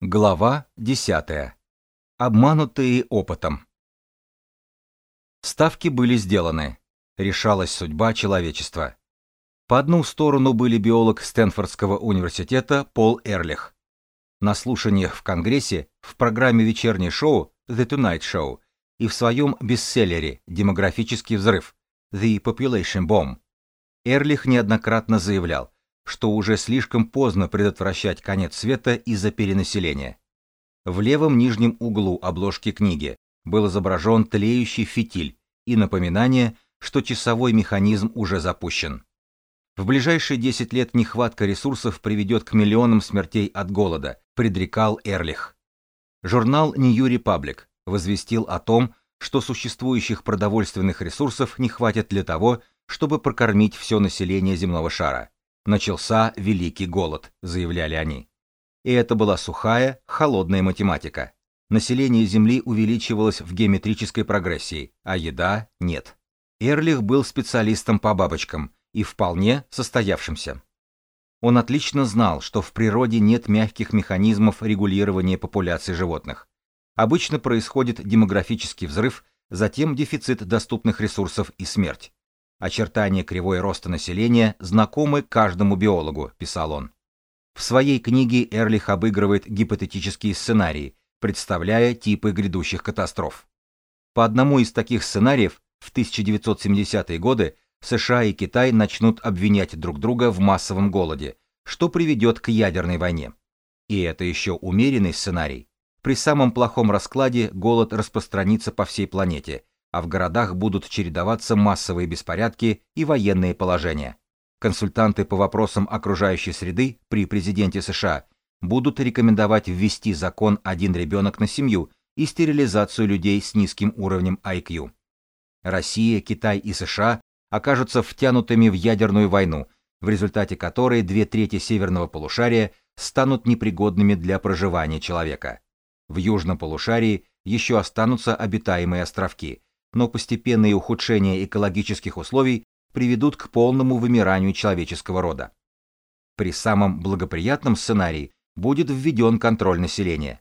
Глава 10. Обманутые опытом. Ставки были сделаны. Решалась судьба человечества. По одну сторону были биолог Стэнфордского университета Пол Эрлих. На слушаниях в Конгрессе, в программе вечернее шоу The Tonight Show и в своем бестселлере «Демографический взрыв» The Population Bomb Эрлих неоднократно заявлял, что уже слишком поздно предотвращать конец света из-за перенаселения. В левом нижнем углу обложки книги был изображен тлеющий фитиль и напоминание, что часовой механизм уже запущен. В ближайшие 10 лет нехватка ресурсов приведет к миллионам смертей от голода, предрекал Эрлих. Журнал New Republic возвестил о том, что существующих продовольственных ресурсов не хватит для того, чтобы прокормить все население земного шара. Начался великий голод, заявляли они. И это была сухая, холодная математика. Население Земли увеличивалось в геометрической прогрессии, а еда нет. Эрлих был специалистом по бабочкам и вполне состоявшимся. Он отлично знал, что в природе нет мягких механизмов регулирования популяции животных. Обычно происходит демографический взрыв, затем дефицит доступных ресурсов и смерть. Очертания кривой роста населения знакомы каждому биологу, писал он. В своей книге Эрлих обыгрывает гипотетические сценарии, представляя типы грядущих катастроф. По одному из таких сценариев в 1970-е годы США и Китай начнут обвинять друг друга в массовом голоде, что приведет к ядерной войне. И это еще умеренный сценарий. При самом плохом раскладе голод распространится по всей планете, а в городах будут чередоваться массовые беспорядки и военные положения. Консультанты по вопросам окружающей среды при президенте США будут рекомендовать ввести закон «один ребенок на семью» и стерилизацию людей с низким уровнем IQ. Россия, Китай и США окажутся втянутыми в ядерную войну, в результате которой две трети северного полушария станут непригодными для проживания человека. В южном полушарии еще останутся обитаемые островки, но постепенные ухудшения экологических условий приведут к полному вымиранию человеческого рода. При самом благоприятном сценарии будет введен контроль населения.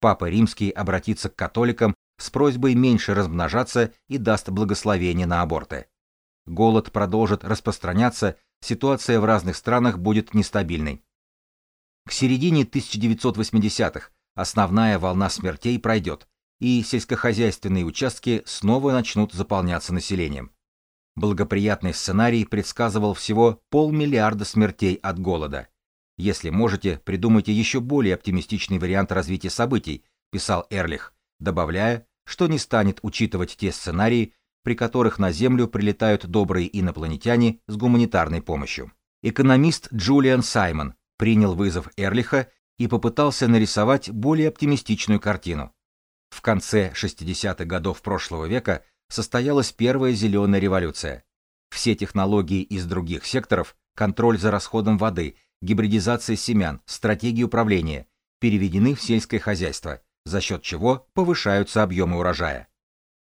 Папа Римский обратится к католикам с просьбой меньше размножаться и даст благословение на аборты. Голод продолжит распространяться, ситуация в разных странах будет нестабильной. К середине 1980-х основная волна смертей пройдет, и сельскохозяйственные участки снова начнут заполняться населением. Благоприятный сценарий предсказывал всего полмиллиарда смертей от голода. Если можете, придумайте еще более оптимистичный вариант развития событий, писал Эрлих, добавляя, что не станет учитывать те сценарии, при которых на Землю прилетают добрые инопланетяне с гуманитарной помощью. Экономист Джулиан Саймон принял вызов Эрлиха и попытался нарисовать более оптимистичную картину. В конце 60-х годов прошлого века состоялась первая зеленая революция. Все технологии из других секторов, контроль за расходом воды, гибридизация семян, стратегии управления переведены в сельское хозяйство, за счет чего повышаются объемы урожая.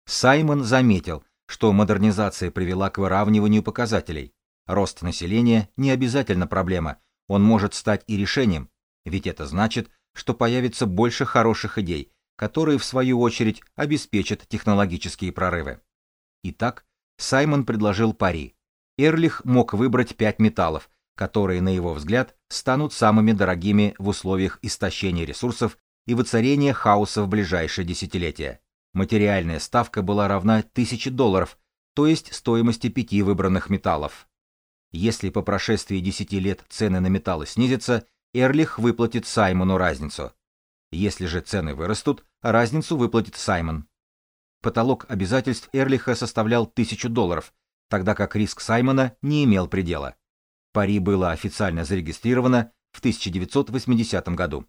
Саймон заметил, что модернизация привела к выравниванию показателей. Рост населения не обязательно проблема, он может стать и решением, ведь это значит, что появится больше хороших идей, которые, в свою очередь, обеспечат технологические прорывы. Итак, Саймон предложил пари. Эрлих мог выбрать пять металлов, которые, на его взгляд, станут самыми дорогими в условиях истощения ресурсов и воцарения хаоса в ближайшее десятилетие. Материальная ставка была равна 1000 долларов, то есть стоимости пяти выбранных металлов. Если по прошествии 10 лет цены на металлы снизятся, Эрлих выплатит Саймону разницу. Если же цены вырастут, разницу выплатит Саймон. Потолок обязательств Эрлиха составлял 1000 долларов, тогда как риск Саймона не имел предела. Пари было официально зарегистрировано в 1980 году.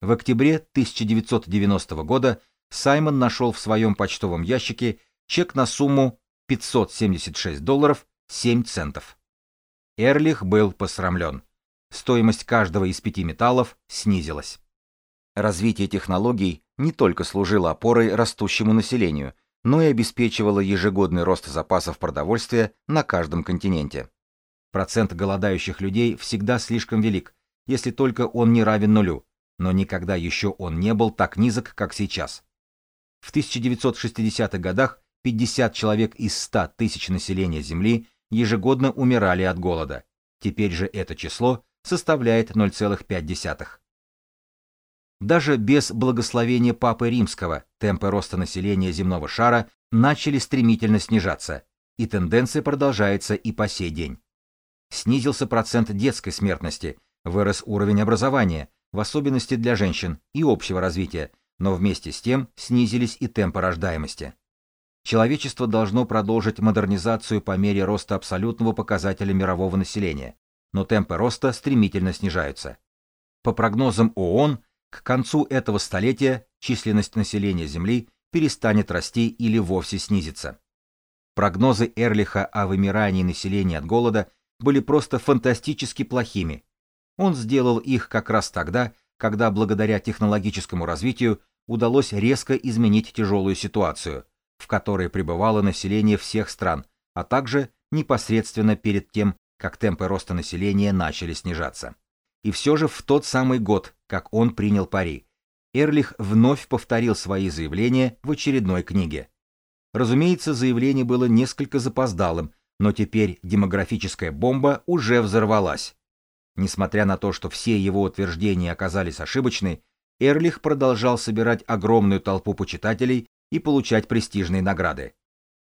В октябре 1990 года Саймон нашел в своем почтовом ящике чек на сумму 576 долларов 7 центов. Эрлих был посрамлен. Стоимость каждого из пяти металлов снизилась. Развитие технологий не только служило опорой растущему населению, но и обеспечивало ежегодный рост запасов продовольствия на каждом континенте. Процент голодающих людей всегда слишком велик, если только он не равен нулю, но никогда еще он не был так низок, как сейчас. В 1960-х годах 50 человек из 100 тысяч населения Земли ежегодно умирали от голода. Теперь же это число составляет 0,5. Даже без благословения Папы Римского темпы роста населения земного шара начали стремительно снижаться, и тенденция продолжается и по сей день. Снизился процент детской смертности, вырос уровень образования, в особенности для женщин, и общего развития, но вместе с тем снизились и темпы рождаемости. Человечество должно продолжить модернизацию по мере роста абсолютного показателя мирового населения, но темпы роста стремительно снижаются. По прогнозам ООН, к концу этого столетия численность населения Земли перестанет расти или вовсе снизится. Прогнозы Эрлиха о вымирании населения от голода были просто фантастически плохими. Он сделал их как раз тогда, когда благодаря технологическому развитию удалось резко изменить тяжелую ситуацию, в которой пребывало население всех стран, а также непосредственно перед тем, как темпы роста населения начали снижаться. И все же в тот самый год, как он принял пари, Эрлих вновь повторил свои заявления в очередной книге. Разумеется, заявление было несколько запоздалым, но теперь демографическая бомба уже взорвалась. Несмотря на то, что все его утверждения оказались ошибочны, Эрлих продолжал собирать огромную толпу почитателей и получать престижные награды.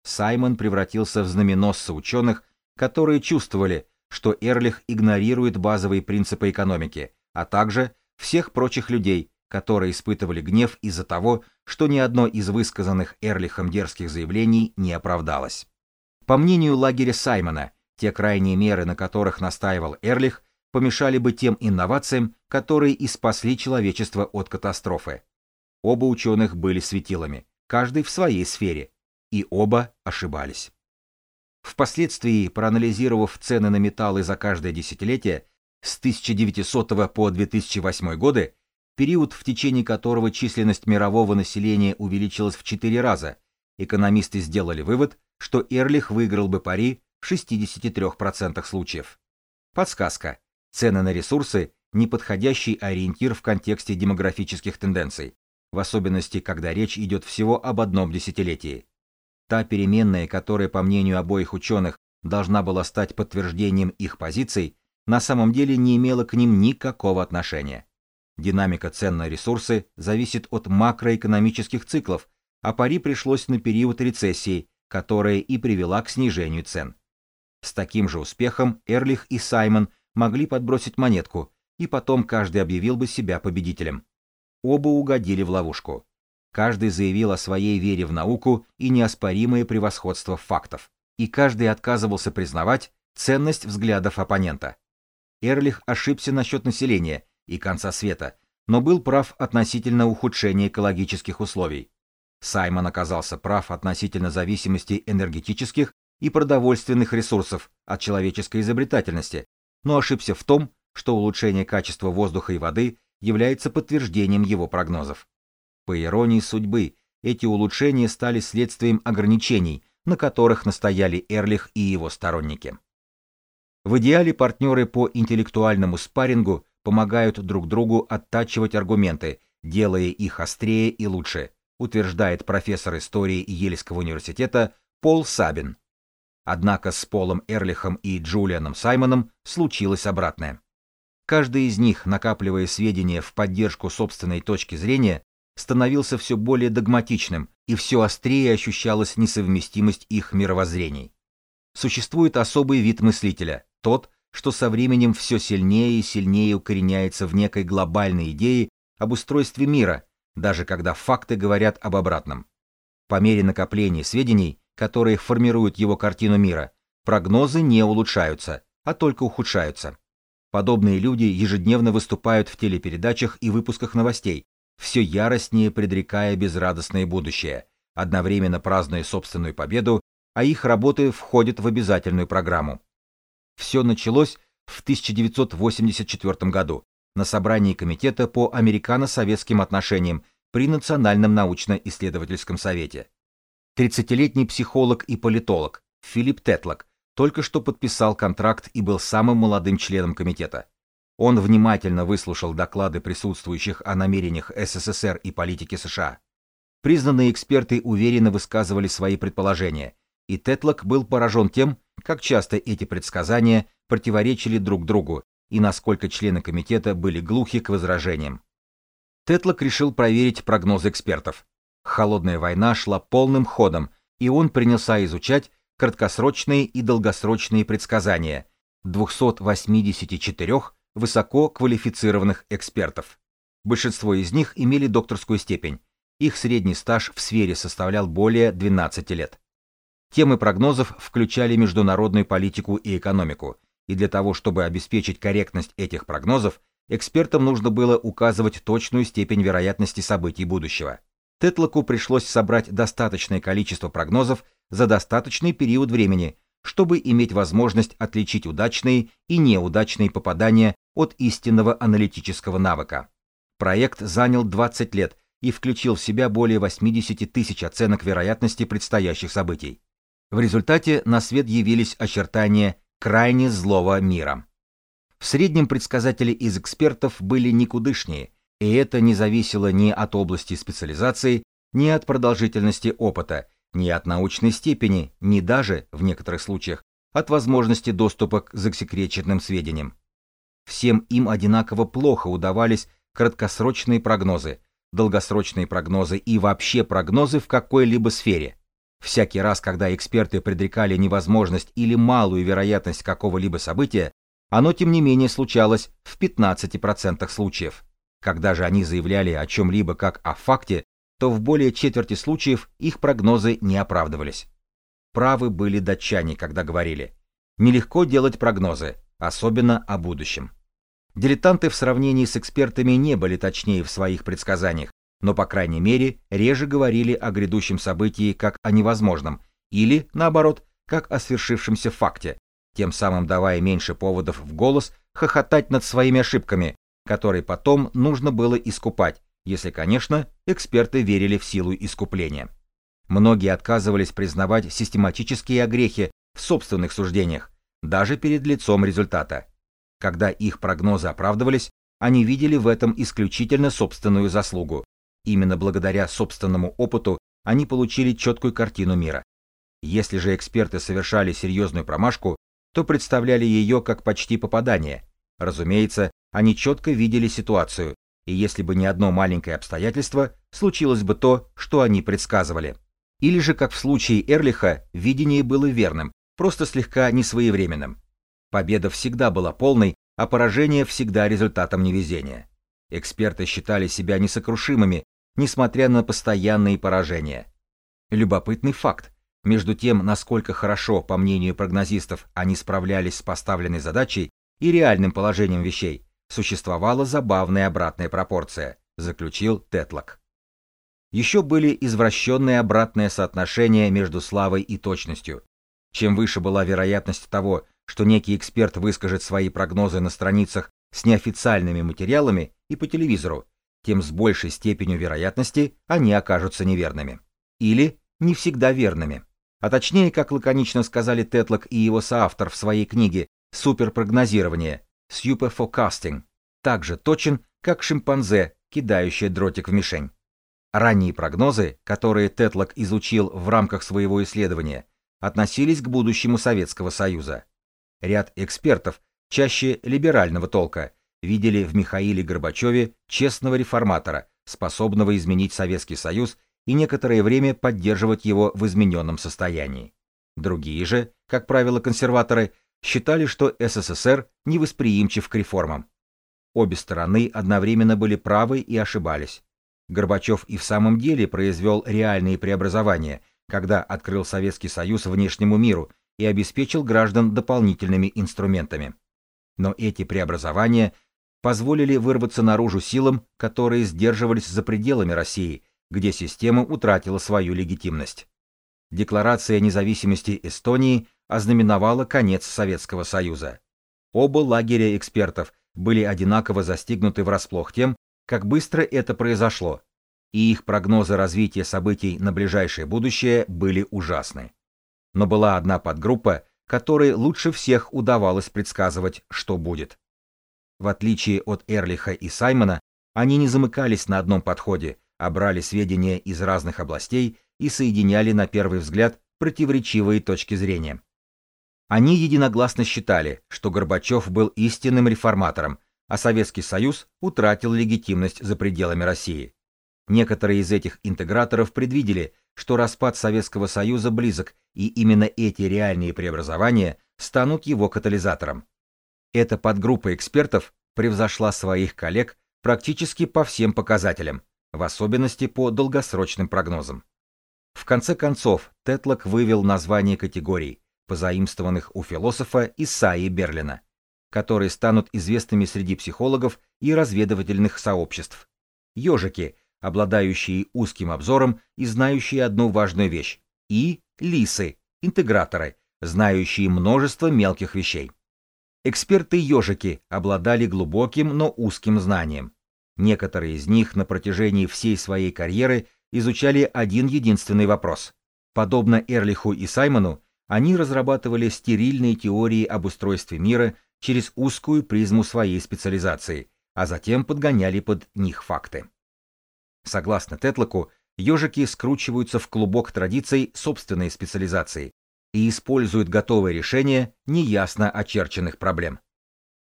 Саймон превратился в знаменосца ученых, которые чувствовали, что Эрлих игнорирует базовые принципы экономики, а также всех прочих людей, которые испытывали гнев из-за того, что ни одно из высказанных Эрлихом дерзких заявлений не оправдалось. По мнению лагеря Саймона, те крайние меры, на которых настаивал Эрлих, помешали бы тем инновациям, которые и спасли человечество от катастрофы. Оба ученых были светилами, каждый в своей сфере, и оба ошибались. Впоследствии, проанализировав цены на металлы за каждое десятилетие, с 1900 по 2008 годы, период, в течение которого численность мирового населения увеличилась в 4 раза, экономисты сделали вывод, что Эрлих выиграл бы пари в 63% случаев. Подсказка. Цены на ресурсы – неподходящий ориентир в контексте демографических тенденций, в особенности, когда речь идет всего об одном десятилетии. Та переменная, которая, по мнению обоих ученых, должна была стать подтверждением их позиций, на самом деле не имела к ним никакого отношения. Динамика цен на ресурсы зависит от макроэкономических циклов, а пари пришлось на период рецессии, которая и привела к снижению цен. С таким же успехом Эрлих и Саймон могли подбросить монетку, и потом каждый объявил бы себя победителем. Оба угодили в ловушку. Каждый заявил о своей вере в науку и неоспоримое превосходство фактов, и каждый отказывался признавать ценность взглядов оппонента. Эрлих ошибся насчет населения и конца света, но был прав относительно ухудшения экологических условий. Саймон оказался прав относительно зависимости энергетических и продовольственных ресурсов от человеческой изобретательности, но ошибся в том, что улучшение качества воздуха и воды является подтверждением его прогнозов. По иронии судьбы, эти улучшения стали следствием ограничений, на которых настояли Эрлих и его сторонники. В идеале партнеры по интеллектуальному спаррингу помогают друг другу оттачивать аргументы, делая их острее и лучше, утверждает профессор истории Ельского университета Пол Сабин. Однако с Полом Эрлихом и Джулианом Саймоном случилось обратное. Каждый из них, накапливая сведения в поддержку собственной точки зрения, становился все более догматичным, и все острее ощущалась несовместимость их мировоззрений. Существует особый вид мыслителя, тот, что со временем все сильнее и сильнее укореняется в некой глобальной идее об устройстве мира, даже когда факты говорят об обратном. По мере накопления сведений, которые формируют его картину мира, прогнозы не улучшаются, а только ухудшаются. Подобные люди ежедневно выступают в телепередачах и выпусках новостей, все яростнее предрекая безрадостное будущее, одновременно празднуя собственную победу, а их работы входят в обязательную программу. Все началось в 1984 году на собрании Комитета по американо-советским отношениям при Национальном научно-исследовательском совете. 30-летний психолог и политолог Филипп Тетлок только что подписал контракт и был самым молодым членом комитета. Он внимательно выслушал доклады присутствующих о намерениях СССР и политике США. Признанные эксперты уверенно высказывали свои предположения, и Тетлок был поражен тем, как часто эти предсказания противоречили друг другу и насколько члены комитета были глухи к возражениям. Тетлок решил проверить прогнозы экспертов. Холодная война шла полным ходом, и он принялся изучать краткосрочные и долгосрочные предсказания 284 высоко квалифицированных экспертов. Большинство из них имели докторскую степень, их средний стаж в сфере составлял более 12 лет. Темы прогнозов включали международную политику и экономику, и для того, чтобы обеспечить корректность этих прогнозов, экспертам нужно было указывать точную степень вероятности событий будущего. Тетлоку пришлось собрать достаточное количество прогнозов за достаточный период времени, чтобы иметь возможность отличить удачные и неудачные попадания от истинного аналитического навыка. Проект занял 20 лет и включил в себя более 80 тысяч оценок вероятности предстоящих событий. В результате на свет явились очертания крайне злого мира. В среднем предсказатели из экспертов были никудышнее, и это не зависело ни от области специализации, ни от продолжительности опыта, ни от научной степени, ни даже, в некоторых случаях, от возможности доступа к засекреченным сведениям. Всем им одинаково плохо удавались краткосрочные прогнозы, долгосрочные прогнозы и вообще прогнозы в какой-либо сфере. Всякий раз, когда эксперты предрекали невозможность или малую вероятность какого-либо события, оно тем не менее случалось в 15% случаев. Когда же они заявляли о чем-либо как о факте, то в более четверти случаев их прогнозы не оправдывались. Правы были датчане, когда говорили «нелегко делать прогнозы, особенно о будущем». Дилетанты в сравнении с экспертами не были точнее в своих предсказаниях, но, по крайней мере, реже говорили о грядущем событии как о невозможном, или, наоборот, как о свершившемся факте, тем самым давая меньше поводов в голос хохотать над своими ошибками, которые потом нужно было искупать, если, конечно, эксперты верили в силу искупления. Многие отказывались признавать систематические огрехи в собственных суждениях, даже перед лицом результата. Когда их прогнозы оправдывались, они видели в этом исключительно собственную заслугу. Именно благодаря собственному опыту они получили четкую картину мира. Если же эксперты совершали серьезную промашку, то представляли ее как почти попадание. Разумеется, они четко видели ситуацию, и если бы не одно маленькое обстоятельство, случилось бы то, что они предсказывали. Или же, как в случае Эрлиха, видение было верным, просто слегка несвоевременным. Победа всегда была полной, а поражение всегда результатом невезения. Эксперты считали себя несокрушимыми, несмотря на постоянные поражения. Любопытный факт. Между тем, насколько хорошо, по мнению прогнозистов, они справлялись с поставленной задачей и реальным положением вещей, существовала забавная обратная пропорция, заключил Тетлок. Еще были извращенные обратные соотношения между славой и точностью. Чем выше была вероятность того, что некий эксперт выскажет свои прогнозы на страницах с неофициальными материалами и по телевизору, тем с большей степенью вероятности они окажутся неверными. Или не всегда верными. А точнее, как лаконично сказали Тетлок и его соавтор в своей книге «Суперпрогнозирование» «Superforecasting», так же точен, как шимпанзе, кидающий дротик в мишень. Ранние прогнозы, которые Тетлок изучил в рамках своего исследования, относились к будущему Советского Союза. Ряд экспертов, чаще либерального толка, видели в Михаиле Горбачеве честного реформатора, способного изменить Советский Союз и некоторое время поддерживать его в измененном состоянии. Другие же, как правило консерваторы, считали, что СССР невосприимчив к реформам. Обе стороны одновременно были правы и ошибались. Горбачев и в самом деле произвел реальные преобразования, когда открыл Советский Союз внешнему миру и обеспечил граждан дополнительными инструментами. Но эти преобразования позволили вырваться наружу силам, которые сдерживались за пределами России, где система утратила свою легитимность. Декларация независимости Эстонии ознаменовала конец Советского Союза. Оба лагеря экспертов были одинаково застигнуты врасплох тем, как быстро это произошло, и их прогнозы развития событий на ближайшее будущее были ужасны но была одна подгруппа, которой лучше всех удавалось предсказывать, что будет. В отличие от Эрлиха и Саймона, они не замыкались на одном подходе, а брали сведения из разных областей и соединяли на первый взгляд противоречивые точки зрения. Они единогласно считали, что Горбачев был истинным реформатором, а Советский Союз утратил легитимность за пределами России. Некоторые из этих интеграторов предвидели, что распад Советского Союза близок, и именно эти реальные преобразования станут его катализатором. Эта подгруппа экспертов превзошла своих коллег практически по всем показателям, в особенности по долгосрочным прогнозам. В конце концов, Тетлок вывел название категорий, позаимствованных у философа Исаи Берлина, которые станут известными среди психологов и разведывательных сообществ. Ежики, обладающие узким обзором и знающие одну важную вещь, и лисы, интеграторы, знающие множество мелких вещей. Эксперты-ежики обладали глубоким, но узким знанием. Некоторые из них на протяжении всей своей карьеры изучали один единственный вопрос. Подобно Эрлиху и Саймону, они разрабатывали стерильные теории об устройстве мира через узкую призму своей специализации, а затем подгоняли под них факты. Согласно Тетлоку, ежики скручиваются в клубок традиций собственной специализации и используют готовые решения неясно очерченных проблем.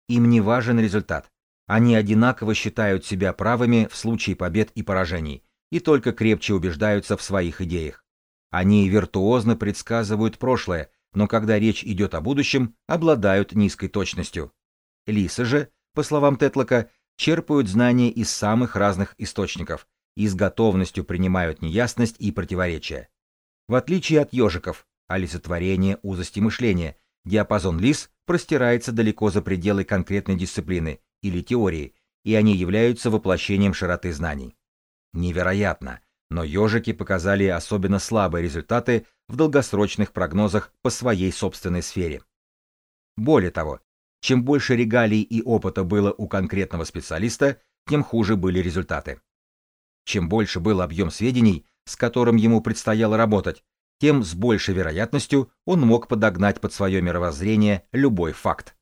Им не важен результат. Они одинаково считают себя правыми в случае побед и поражений, и только крепче убеждаются в своих идеях. Они виртуозно предсказывают прошлое, но когда речь идет о будущем, обладают низкой точностью. Лисы же, по словам Тетлока, черпают знания из самых разных источников и с готовностью принимают неясность и противоречия. В отличие от ежиков, олицетворение узости мышления, диапазон лис простирается далеко за пределы конкретной дисциплины или теории, и они являются воплощением широты знаний. Невероятно, но ежики показали особенно слабые результаты в долгосрочных прогнозах по своей собственной сфере. Более того, чем больше регалий и опыта было у конкретного специалиста, тем хуже были результаты. Чем больше был объем сведений, с которым ему предстояло работать, тем с большей вероятностью он мог подогнать под свое мировоззрение любой факт.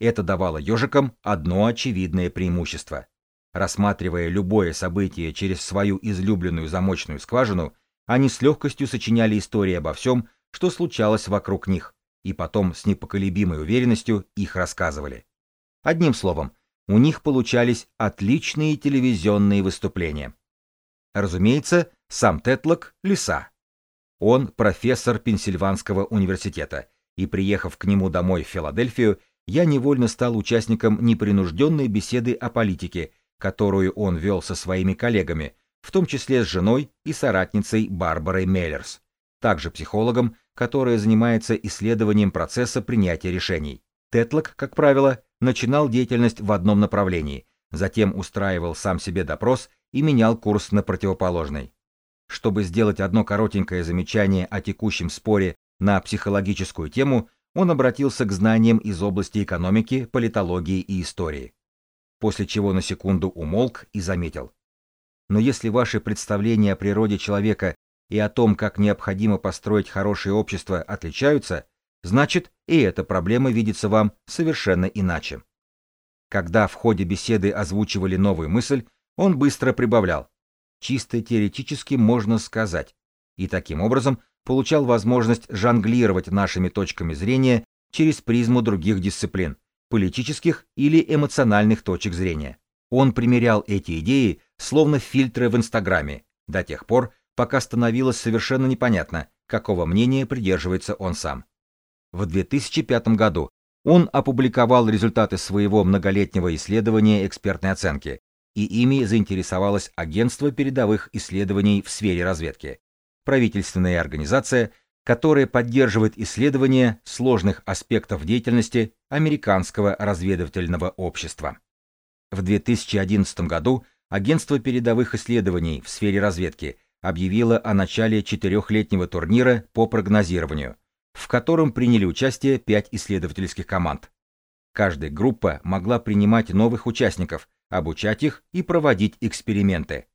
Это давало ежикам одно очевидное преимущество. Рассматривая любое событие через свою излюбленную замочную скважину, они с легкостью сочиняли истории обо всем, что случалось вокруг них, и потом с непоколебимой уверенностью их рассказывали. Одним словом, у них получались отличные телевизионные выступления. Разумеется, сам Тетлок — лиса. Он профессор Пенсильванского университета, и, приехав к нему домой в Филадельфию, я невольно стал участником непринужденной беседы о политике, которую он вел со своими коллегами, в том числе с женой и соратницей Барбарой Меллерс, также психологом, которая занимается исследованием процесса принятия решений. Тетлок, как правило, начинал деятельность в одном направлении, затем устраивал сам себе допрос и менял курс на противоположный. Чтобы сделать одно коротенькое замечание о текущем споре на психологическую тему, он обратился к знаниям из области экономики, политологии и истории после чего на секунду умолк и заметил. Но если ваши представления о природе человека и о том, как необходимо построить хорошее общество, отличаются, значит и эта проблема видится вам совершенно иначе. Когда в ходе беседы озвучивали новую мысль, он быстро прибавлял. Чисто теоретически можно сказать. И таким образом получал возможность жонглировать нашими точками зрения через призму других дисциплин, политических или эмоциональных точек зрения. Он примерял эти идеи словно фильтры в Инстаграме, до тех пор, пока становилось совершенно непонятно, какого мнения придерживается он сам. В 2005 году он опубликовал результаты своего многолетнего исследования экспертной оценки, и ими заинтересовалось Агентство передовых исследований в сфере разведки, правительственная организация, которая поддерживает исследования сложных аспектов деятельности американского разведывательного общества. В 2011 году Агентство передовых исследований в сфере разведки объявило о начале четырехлетнего турнира по прогнозированию, в котором приняли участие пять исследовательских команд. Каждая группа могла принимать новых участников, обучать их и проводить эксперименты.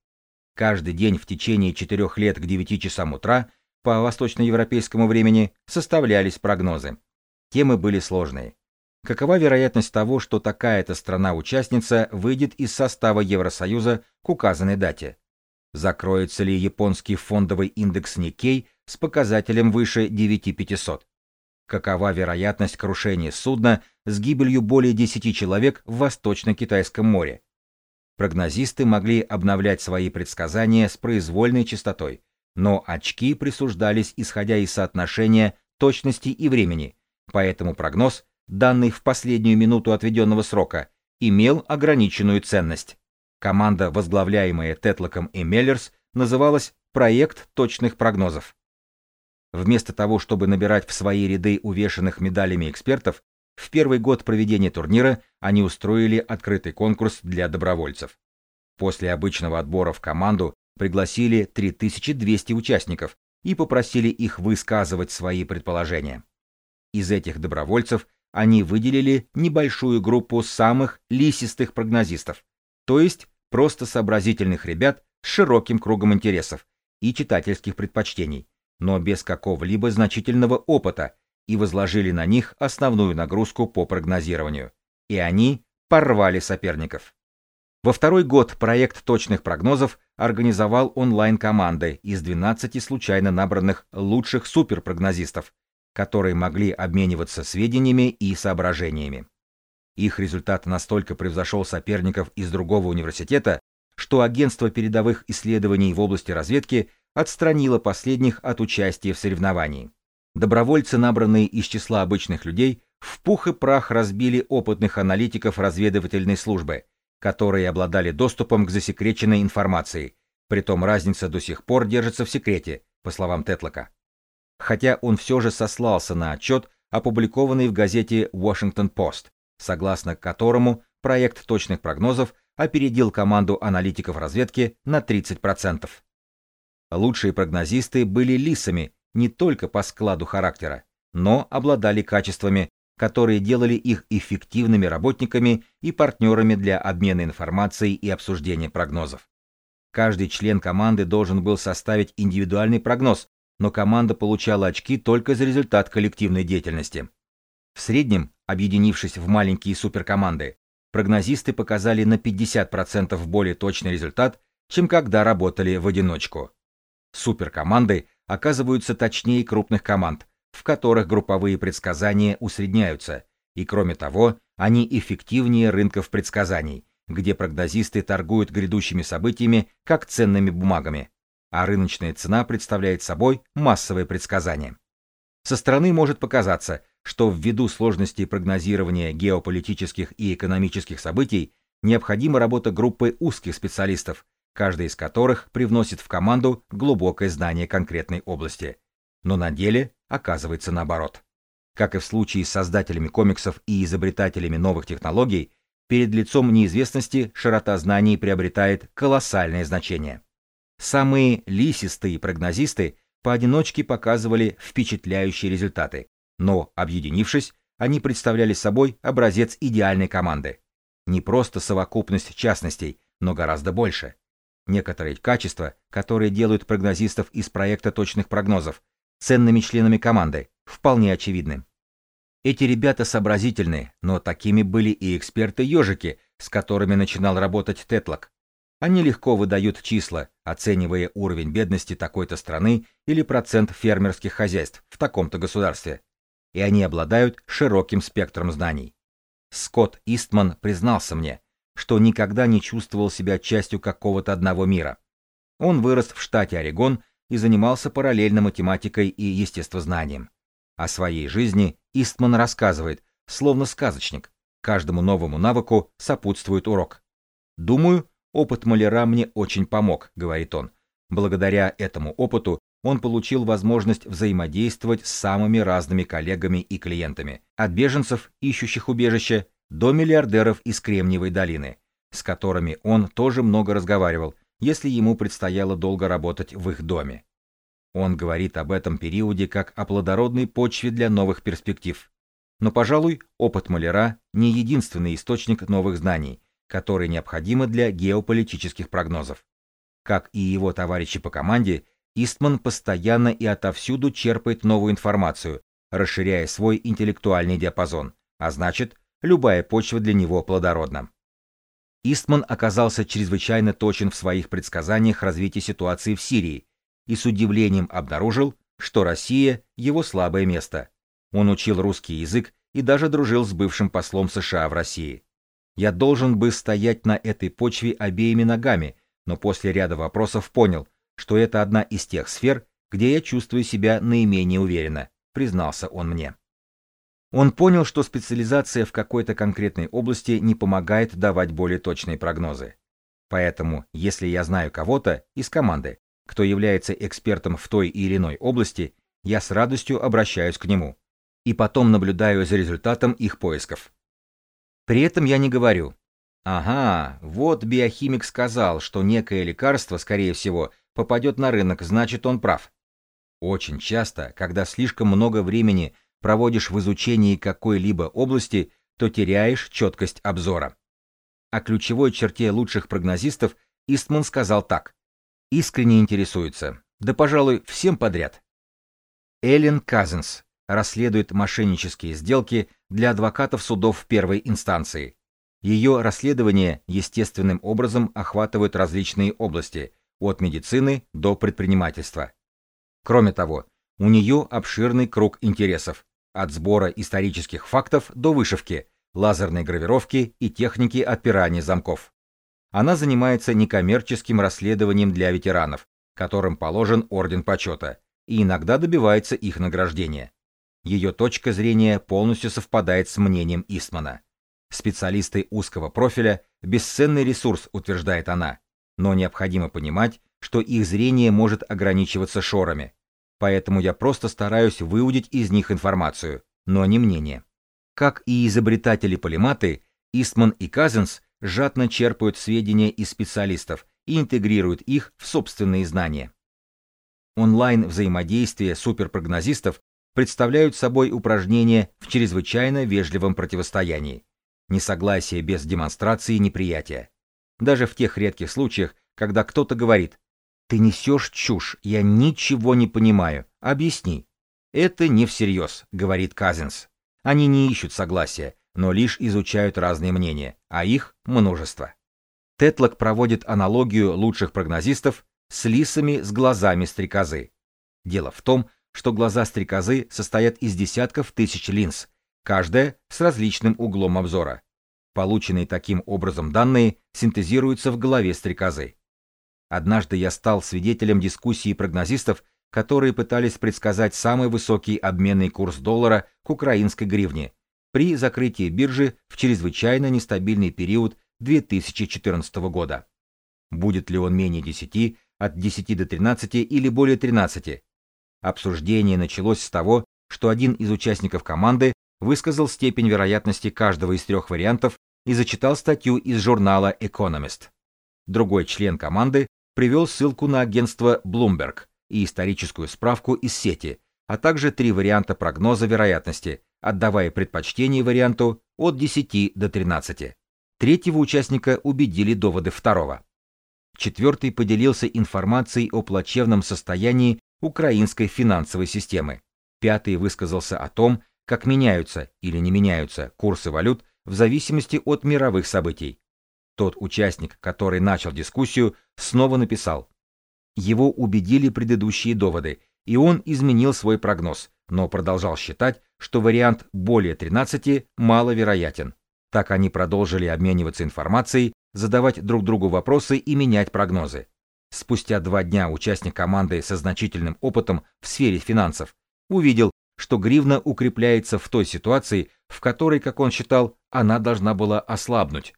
Каждый день в течение четырех лет к 9 часам утра – по восточноевропейскому времени составлялись прогнозы. Темы были сложные. Какова вероятность того, что такая-то страна-участница выйдет из состава Евросоюза к указанной дате? Закроется ли японский фондовый индекс Никей с показателем выше 9500? Какова вероятность крушения судна с гибелью более 10 человек в Восточно-Китайском море? Прогнозисты могли обновлять свои предсказания с произвольной частотой, но очки присуждались исходя из соотношения точности и времени, поэтому прогноз, данный в последнюю минуту отведенного срока, имел ограниченную ценность. Команда, возглавляемая Тетлоком и Меллерс, называлась «Проект точных прогнозов». Вместо того, чтобы набирать в свои ряды увешанных медалями экспертов, в первый год проведения турнира они устроили открытый конкурс для добровольцев. После обычного отбора в команду пригласили 3200 участников и попросили их высказывать свои предположения. Из этих добровольцев они выделили небольшую группу самых лисистых прогнозистов, то есть просто сообразительных ребят с широким кругом интересов и читательских предпочтений, но без какого-либо значительного опыта, и возложили на них основную нагрузку по прогнозированию. И они порвали соперников. Во второй год проект точных прогнозов организовал онлайн-команды из 12 случайно набранных лучших суперпрогнозистов, которые могли обмениваться сведениями и соображениями. Их результат настолько превзошел соперников из другого университета, что агентство передовых исследований в области разведки отстранило последних от участия в соревновании. Добровольцы, набранные из числа обычных людей, в пух и прах разбили опытных аналитиков разведывательной службы, которые обладали доступом к засекреченной информации, притом разница до сих пор держится в секрете, по словам Тетлока. Хотя он все же сослался на отчет, опубликованный в газете Washington Post, согласно которому проект точных прогнозов опередил команду аналитиков разведки на 30%. Лучшие прогнозисты были лисами не только по складу характера, но обладали качествами, которые делали их эффективными работниками и партнерами для обмена информацией и обсуждения прогнозов. Каждый член команды должен был составить индивидуальный прогноз, но команда получала очки только за результат коллективной деятельности. В среднем, объединившись в маленькие суперкоманды, прогнозисты показали на 50% более точный результат, чем когда работали в одиночку. Суперкоманды оказываются точнее крупных команд, в которых групповые предсказания усредняются, и кроме того, они эффективнее рынков предсказаний, где прогнозисты торгуют грядущими событиями как ценными бумагами, а рыночная цена представляет собой массовое предсказание. Со стороны может показаться, что ввиду сложности прогнозирования геополитических и экономических событий необходима работа группы узких специалистов, каждый из которых привносит в команду глубокое знание конкретной области. Но на деле оказывается наоборот. Как и в случае с создателями комиксов и изобретателями новых технологий, перед лицом неизвестности широта знаний приобретает колоссальное значение. Самые лисистые прогнозисты поодиночке показывали впечатляющие результаты, но, объединившись, они представляли собой образец идеальной команды. Не просто совокупность частностей, но гораздо больше. Некоторые качества, которые делают прогнозистов из проекта точных прогнозов ценными членами команды, вполне очевидны. Эти ребята сообразительны, но такими были и эксперты-ежики, с которыми начинал работать Тетлок. Они легко выдают числа, оценивая уровень бедности такой-то страны или процент фермерских хозяйств в таком-то государстве и они обладают широким спектром знаний. Скотт Истман признался мне, что никогда не чувствовал себя частью какого-то одного мира. Он вырос в штате Орегон и занимался параллельно математикой и естествознанием. О своей жизни Истман рассказывает, словно сказочник. Каждому новому навыку сопутствует урок. «Думаю, опыт маляра мне очень помог», — говорит он. Благодаря этому опыту он получил возможность взаимодействовать с самыми разными коллегами и клиентами, от беженцев, ищущих убежище, до миллиардеров из Кремниевой долины, с которыми он тоже много разговаривал, если ему предстояло долго работать в их доме. Он говорит об этом периоде как о плодородной почве для новых перспектив. Но, пожалуй, опыт маляра не единственный источник новых знаний, которые необходимы для геополитических прогнозов. Как и его товарищи по команде, Истман постоянно и отовсюду черпает новую информацию, расширяя свой интеллектуальный диапазон, а значит, любая почва для него плодородна. Истман оказался чрезвычайно точен в своих предсказаниях развития ситуации в Сирии и с удивлением обнаружил, что Россия – его слабое место. Он учил русский язык и даже дружил с бывшим послом США в России. Я должен бы стоять на этой почве обеими ногами, но после ряда вопросов понял, что это одна из тех сфер, где я чувствую себя наименее уверенно, признался он мне. Он понял, что специализация в какой-то конкретной области не помогает давать более точные прогнозы. Поэтому, если я знаю кого-то из команды, кто является экспертом в той или иной области, я с радостью обращаюсь к нему и потом наблюдаю за результатом их поисков. При этом я не говорю «Ага, вот биохимик сказал, что некое лекарство, скорее всего, попадет на рынок, значит он прав». Очень часто, когда слишком много времени проводишь в изучении какой-либо области, то теряешь четкость обзора. О ключевой черте лучших прогнозистов Истман сказал так. Искренне интересуется. Да, пожалуй, всем подряд. Эллен Казенс расследует мошеннические сделки для адвокатов судов первой инстанции. Ее расследования естественным образом охватывают различные области, от медицины до предпринимательства. Кроме того, у нее обширный круг интересов, от сбора исторических фактов до вышивки, лазерной гравировки и техники отпирания замков. Она занимается некоммерческим расследованием для ветеранов, которым положен Орден Почета, и иногда добивается их награждения. Ее точка зрения полностью совпадает с мнением Истмана. Специалисты узкого профиля – бесценный ресурс, утверждает она, но необходимо понимать, что их зрение может ограничиваться шорами, поэтому я просто стараюсь выудить из них информацию, но не мнение. Как и изобретатели-полиматы, Истман и Казенс жадно черпают сведения из специалистов и интегрируют их в собственные знания. Онлайн-взаимодействие суперпрогнозистов представляют собой упражнения в чрезвычайно вежливом противостоянии. Несогласие без демонстрации неприятия. Даже в тех редких случаях, когда кто-то говорит ты несешь чушь, я ничего не понимаю. Объясни. Это не всерьез, говорит Казинс. Они не ищут согласия, но лишь изучают разные мнения, а их множество. Тетлок проводит аналогию лучших прогнозистов с лисами с глазами стрекозы. Дело в том, что глаза стрекозы состоят из десятков тысяч линз, каждая с различным углом обзора. Полученные таким образом данные синтезируются в голове стрекозы. Однажды я стал свидетелем дискуссии прогнозистов, которые пытались предсказать самый высокий обменный курс доллара к украинской гривне при закрытии биржи в чрезвычайно нестабильный период 2014 года. Будет ли он менее 10, от 10 до 13 или более 13? Обсуждение началось с того, что один из участников команды высказал степень вероятности каждого из трех вариантов и зачитал статью из журнала Economist. Другой член команды привел ссылку на агентство Bloomberg и историческую справку из сети, а также три варианта прогноза вероятности, отдавая предпочтение варианту от 10 до 13. Третьего участника убедили доводы второго. Четвертый поделился информацией о плачевном состоянии украинской финансовой системы. Пятый высказался о том, как меняются или не меняются курсы валют в зависимости от мировых событий. Тот участник, который начал дискуссию, снова написал. Его убедили предыдущие доводы, и он изменил свой прогноз, но продолжал считать, что вариант более 13 маловероятен. Так они продолжили обмениваться информацией, задавать друг другу вопросы и менять прогнозы. Спустя два дня участник команды со значительным опытом в сфере финансов увидел, что гривна укрепляется в той ситуации, в которой, как он считал, она должна была ослабнуть.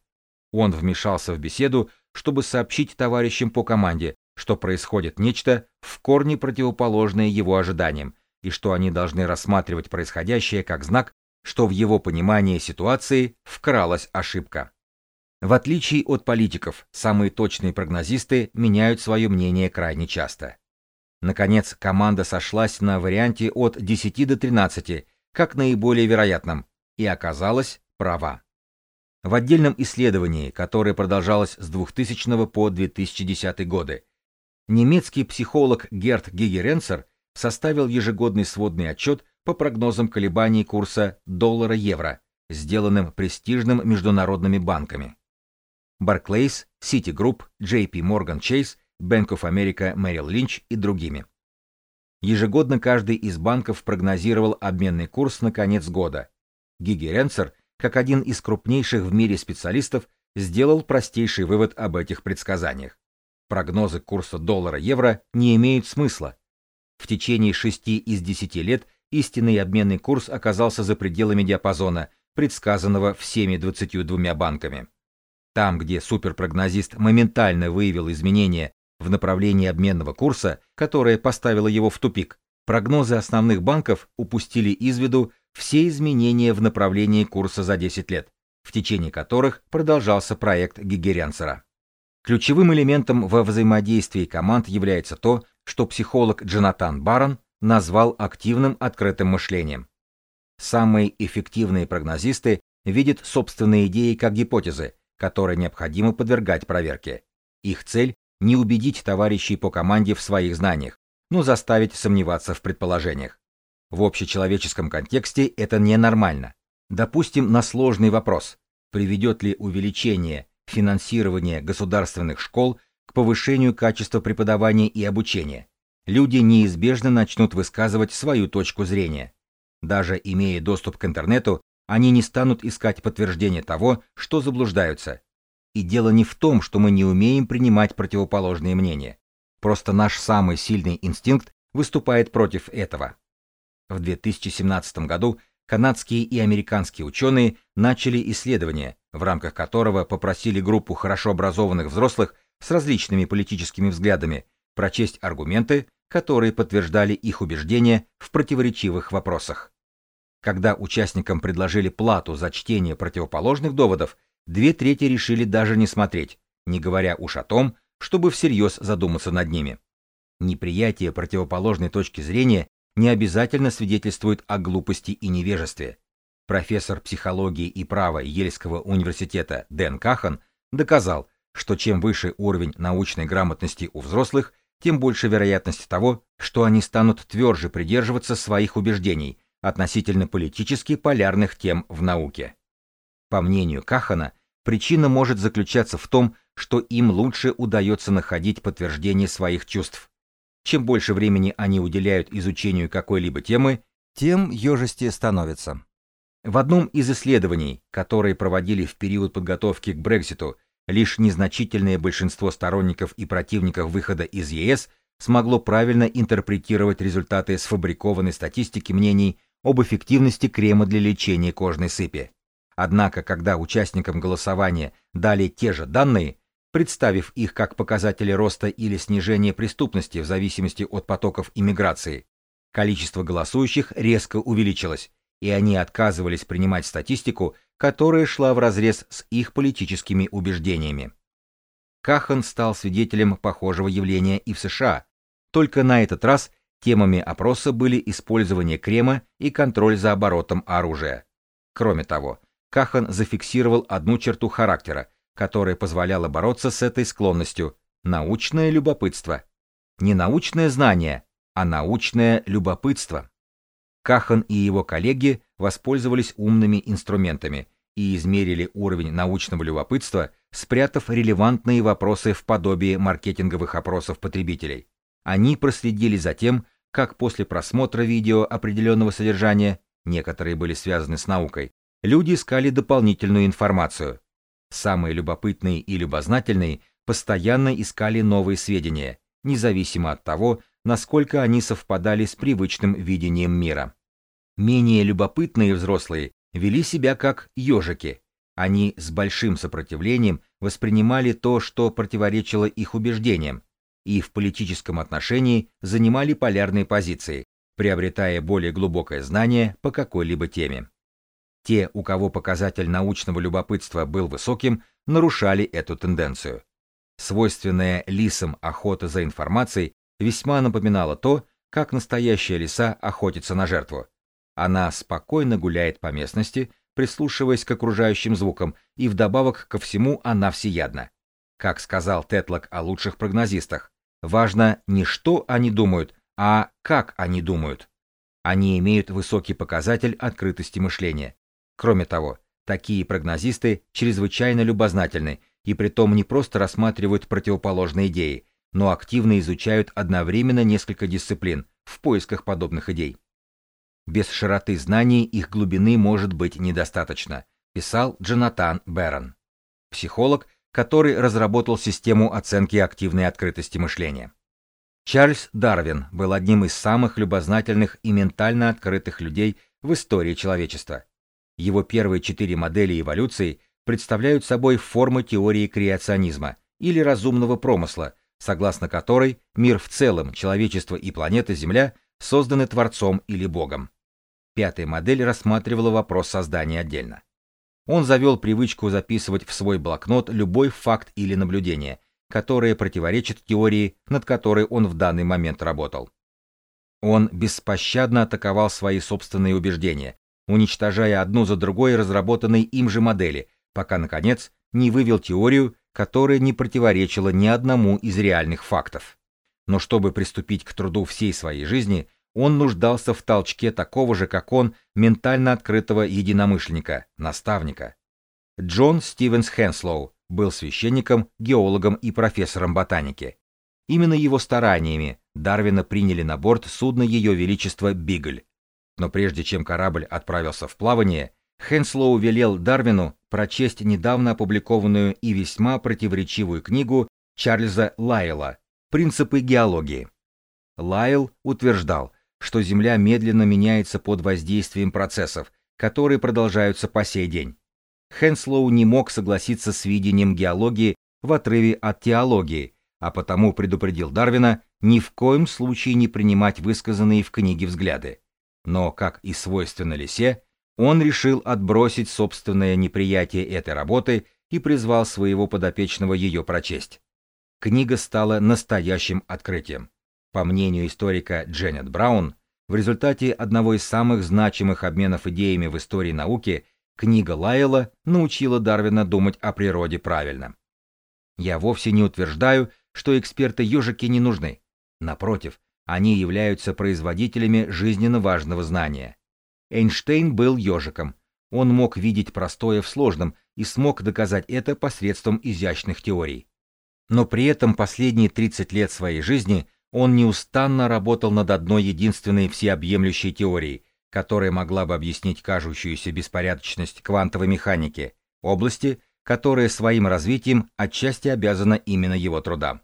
Он вмешался в беседу, чтобы сообщить товарищам по команде, что происходит нечто в корне противоположное его ожиданиям, и что они должны рассматривать происходящее как знак, что в его понимании ситуации вкралась ошибка. В отличие от политиков, самые точные прогнозисты меняют свое мнение крайне часто. Наконец, команда сошлась на варианте от 10 до 13, как наиболее вероятном, и оказалась права. В отдельном исследовании, которое продолжалось с 2000 по 2010 годы, немецкий психолог Герт Гигеренцер составил ежегодный сводный отчет по прогнозам колебаний курса доллара-евро сделанным престижным международными банками. Barclays, Citigroup, JP Morgan Chase, Bank of America Merrill Lynch и другими. Ежегодно каждый из банков прогнозировал обменный курс на конец года. Гиги Ренцер, как один из крупнейших в мире специалистов, сделал простейший вывод об этих предсказаниях. Прогнозы курса доллара-евро не имеют смысла. В течение 6 из 10 лет истинный обменный курс оказался за пределами диапазона, предсказанного всеми 22 банками. Там, где суперпрогнозист моментально выявил изменения в направлении обменного курса, которое поставило его в тупик, прогнозы основных банков упустили из виду все изменения в направлении курса за 10 лет, в течение которых продолжался проект Гигерянцера. Ключевым элементом во взаимодействии команд является то, что психолог Джонатан Барон назвал активным открытым мышлением. Самые эффективные прогнозисты видят собственные идеи как гипотезы, которые необходимо подвергать проверке. Их цель не убедить товарищей по команде в своих знаниях, но заставить сомневаться в предположениях. В общечеловеческом контексте это ненормально. Допустим, на сложный вопрос, приведет ли увеличение финансирования государственных школ к повышению качества преподавания и обучения, люди неизбежно начнут высказывать свою точку зрения. Даже имея доступ к интернету, они не станут искать подтверждение того, что заблуждаются, и дело не в том, что мы не умеем принимать противоположные мнения. Просто наш самый сильный инстинкт выступает против этого. В 2017 году канадские и американские ученые начали исследование, в рамках которого попросили группу хорошо образованных взрослых с различными политическими взглядами прочесть аргументы, которые подтверждали их убеждения в противоречивых вопросах. Когда участникам предложили плату за чтение противоположных доводов, Две трети решили даже не смотреть, не говоря уж о том, чтобы всерьез задуматься над ними. Неприятие противоположной точки зрения не обязательно свидетельствует о глупости и невежестве. Профессор психологии и права Ельского университета Дэн Кахан доказал, что чем выше уровень научной грамотности у взрослых, тем больше вероятность того, что они станут тверже придерживаться своих убеждений относительно политически полярных тем в науке. По мнению Кахана, причина может заключаться в том, что им лучше удается находить подтверждение своих чувств. Чем больше времени они уделяют изучению какой-либо темы, тем ежестее становится. В одном из исследований, которые проводили в период подготовки к Брекситу, лишь незначительное большинство сторонников и противников выхода из ЕС смогло правильно интерпретировать результаты сфабрикованной статистики мнений об эффективности крема для лечения кожной сыпи. Однако, когда участникам голосования дали те же данные, представив их как показатели роста или снижения преступности в зависимости от потоков иммиграции, количество голосующих резко увеличилось, и они отказывались принимать статистику, которая шла вразрез с их политическими убеждениями. Кахан стал свидетелем похожего явления и в США, только на этот раз темами опроса были использование крема и контроль за оборотом оружия. Кроме того, Кахан зафиксировал одну черту характера, которая позволяла бороться с этой склонностью – научное любопытство. Не научное знание, а научное любопытство. Кахан и его коллеги воспользовались умными инструментами и измерили уровень научного любопытства, спрятав релевантные вопросы в подобие маркетинговых опросов потребителей. Они проследили за тем, как после просмотра видео определенного содержания, некоторые были связаны с наукой, люди искали дополнительную информацию. Самые любопытные и любознательные постоянно искали новые сведения, независимо от того, насколько они совпадали с привычным видением мира. Менее любопытные взрослые вели себя как ежики. Они с большим сопротивлением воспринимали то, что противоречило их убеждениям, и в политическом отношении занимали полярные позиции, приобретая более глубокое знание по какой-либо теме. Те, у кого показатель научного любопытства был высоким, нарушали эту тенденцию. Свойственная лисам охота за информацией весьма напоминала то, как настоящая лиса охотится на жертву. Она спокойно гуляет по местности, прислушиваясь к окружающим звукам, и вдобавок ко всему она всеядна. Как сказал Тетлок о лучших прогнозистах, важно не что они думают, а как они думают. Они имеют высокий показатель открытости мышления, Кроме того, такие прогнозисты чрезвычайно любознательны и притом не просто рассматривают противоположные идеи, но активно изучают одновременно несколько дисциплин в поисках подобных идей. Без широты знаний их глубины может быть недостаточно, писал Джонатан Берон, психолог, который разработал систему оценки активной открытости мышления. Чарльз Дарвин был одним из самых любознательных и ментально открытых людей в истории человечества. Его первые четыре модели эволюции представляют собой формы теории креационизма или разумного промысла, согласно которой мир в целом, человечество и планета Земля созданы Творцом или Богом. Пятая модель рассматривала вопрос создания отдельно. Он завел привычку записывать в свой блокнот любой факт или наблюдение, которое противоречит теории, над которой он в данный момент работал. Он беспощадно атаковал свои собственные убеждения, уничтожая одну за другой разработанные им же модели, пока, наконец, не вывел теорию, которая не противоречила ни одному из реальных фактов. Но чтобы приступить к труду всей своей жизни, он нуждался в толчке такого же, как он, ментально открытого единомышленника, наставника. Джон Стивенс Хенслоу, был священником, геологом и профессором ботаники. Именно его стараниями Дарвина приняли на борт судна Ее Величества Бигль. Но прежде чем корабль отправился в плавание, Хенслоу велел Дарвину прочесть недавно опубликованную и весьма противоречивую книгу Чарльза Лайла «Принципы геологии». Лайл утверждал, что Земля медленно меняется под воздействием процессов, которые продолжаются по сей день. Хенслоу не мог согласиться с видением геологии в отрыве от теологии, а потому предупредил Дарвина ни в коем случае не принимать высказанные в книге взгляды. Но, как и свойственно Лисе, он решил отбросить собственное неприятие этой работы и призвал своего подопечного ее прочесть. Книга стала настоящим открытием. По мнению историка Дженнет Браун, в результате одного из самых значимых обменов идеями в истории науки – Книга Лайела научила Дарвина думать о природе правильно. Я вовсе не утверждаю, что эксперты-ежики не нужны. Напротив, они являются производителями жизненно важного знания. Эйнштейн был ежиком. Он мог видеть простое в сложном и смог доказать это посредством изящных теорий. Но при этом последние 30 лет своей жизни он неустанно работал над одной единственной всеобъемлющей теорией, которая могла бы объяснить кажущуюся беспорядочность квантовой механики, области, которая своим развитием отчасти обязана именно его трудам.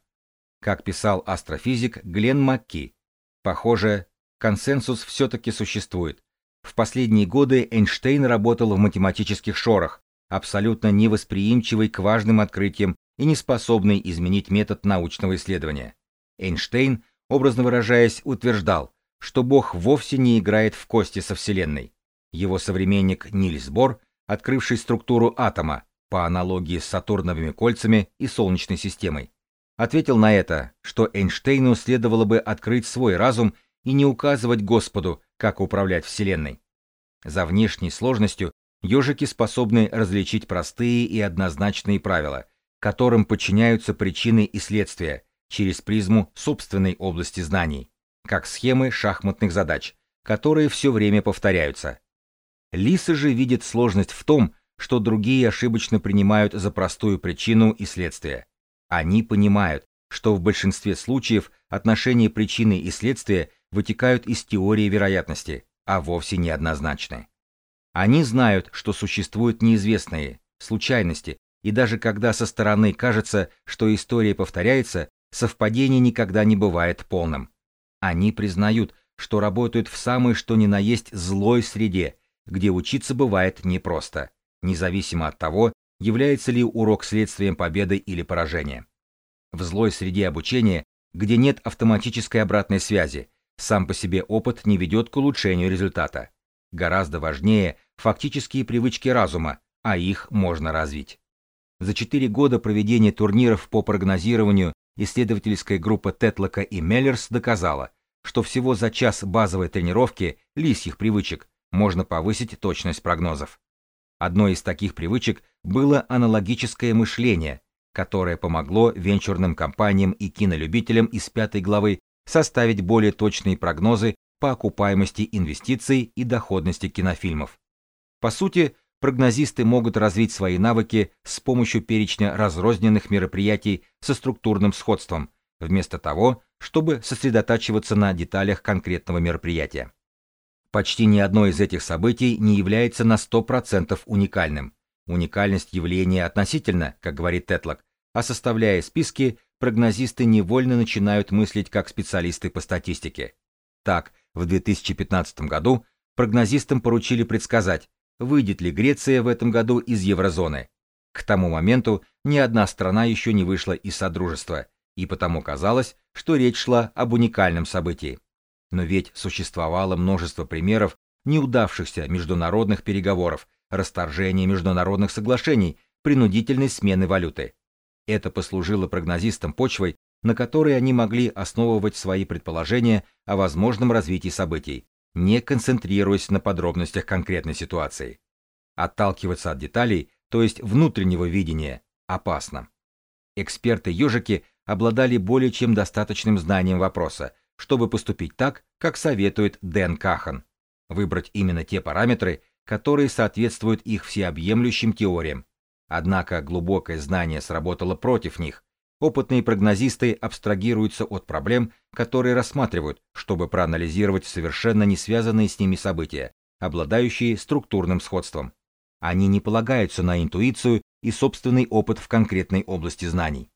Как писал астрофизик Глен Макки, похоже, консенсус все-таки существует. В последние годы Эйнштейн работал в математических шорах, абсолютно невосприимчивый к важным открытиям и не способный изменить метод научного исследования. Эйнштейн, образно выражаясь, утверждал, что Бог вовсе не играет в кости со Вселенной. Его современник Нильс Бор, открывший структуру атома по аналогии с Сатурновыми кольцами и Солнечной системой, ответил на это, что Эйнштейну следовало бы открыть свой разум и не указывать Господу, как управлять Вселенной. За внешней сложностью ежики способны различить простые и однозначные правила, которым подчиняются причины и следствия через призму собственной области знаний как схемы шахматных задач, которые все время повторяются. Лисы же видят сложность в том, что другие ошибочно принимают за простую причину и следствие. Они понимают, что в большинстве случаев отношения причины и следствия вытекают из теории вероятности, а вовсе не однозначны. Они знают, что существуют неизвестные, случайности, и даже когда со стороны кажется, что история повторяется, совпадение никогда не бывает полным. Они признают, что работают в самой что ни на есть злой среде, где учиться бывает непросто, независимо от того, является ли урок следствием победы или поражения. В злой среде обучения, где нет автоматической обратной связи, сам по себе опыт не ведет к улучшению результата. Гораздо важнее фактические привычки разума, а их можно развить. За четыре года проведения турниров по прогнозированию исследовательская группа Тетлока и Меллерс доказала, что всего за час базовой тренировки лисьих привычек можно повысить точность прогнозов. Одной из таких привычек было аналогическое мышление, которое помогло венчурным компаниям и кинолюбителям из пятой главы составить более точные прогнозы по окупаемости инвестиций и доходности кинофильмов. По сути, прогнозисты могут развить свои навыки с помощью перечня разрозненных мероприятий со структурным сходством, вместо того, чтобы сосредотачиваться на деталях конкретного мероприятия. Почти ни одно из этих событий не является на 100% уникальным. Уникальность явления относительно, как говорит Тетлок, а составляя списки, прогнозисты невольно начинают мыслить как специалисты по статистике. Так, в 2015 году прогнозистам поручили предсказать, выйдет ли Греция в этом году из еврозоны. К тому моменту ни одна страна еще не вышла из Содружества, и потому казалось, что речь шла об уникальном событии. Но ведь существовало множество примеров неудавшихся международных переговоров, расторжения международных соглашений, принудительной смены валюты. Это послужило прогнозистам почвой, на которой они могли основывать свои предположения о возможном развитии событий, не концентрируясь на подробностях конкретной ситуации. Отталкиваться от деталей, то есть внутреннего видения, опасно. Эксперты-ежики обладали более чем достаточным знанием вопроса, чтобы поступить так, как советует Дэн Кахан. Выбрать именно те параметры, которые соответствуют их всеобъемлющим теориям. Однако глубокое знание сработало против них. Опытные прогнозисты абстрагируются от проблем, которые рассматривают, чтобы проанализировать совершенно не связанные с ними события, обладающие структурным сходством. Они не полагаются на интуицию и собственный опыт в конкретной области знаний.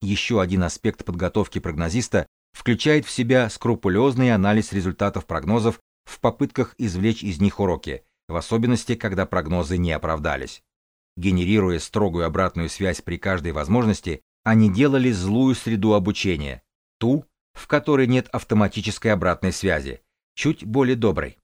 Еще один аспект подготовки прогнозиста включает в себя скрупулезный анализ результатов прогнозов в попытках извлечь из них уроки, в особенности, когда прогнозы не оправдались. Генерируя строгую обратную связь при каждой возможности, они делали злую среду обучения, ту, в которой нет автоматической обратной связи, чуть более доброй.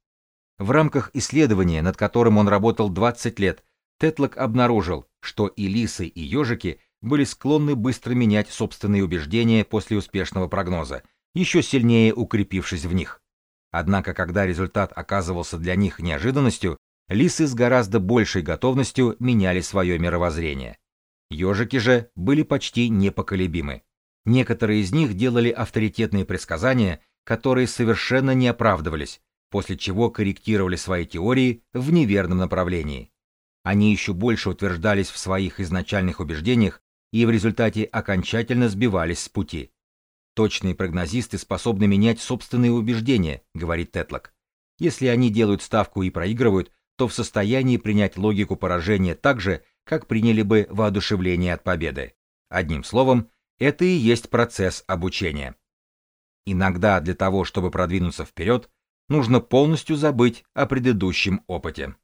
В рамках исследования, над которым он работал 20 лет, Тетлок обнаружил, что и лисы, и ежики были склонны быстро менять собственные убеждения после успешного прогноза, еще сильнее укрепившись в них. Однако, когда результат оказывался для них неожиданностью, лисы с гораздо большей готовностью меняли свое мировоззрение. Ежики же были почти непоколебимы. Некоторые из них делали авторитетные предсказания, которые совершенно не оправдывались, после чего корректировали свои теории в неверном направлении. Они еще больше утверждались в своих изначальных убеждениях и в результате окончательно сбивались с пути. Точные прогнозисты способны менять собственные убеждения, говорит Тетлок. Если они делают ставку и проигрывают, то в состоянии принять логику поражения так же, как приняли бы воодушевление от победы. Одним словом, это и есть процесс обучения. Иногда для того, чтобы продвинуться вперед, нужно полностью забыть о предыдущем опыте.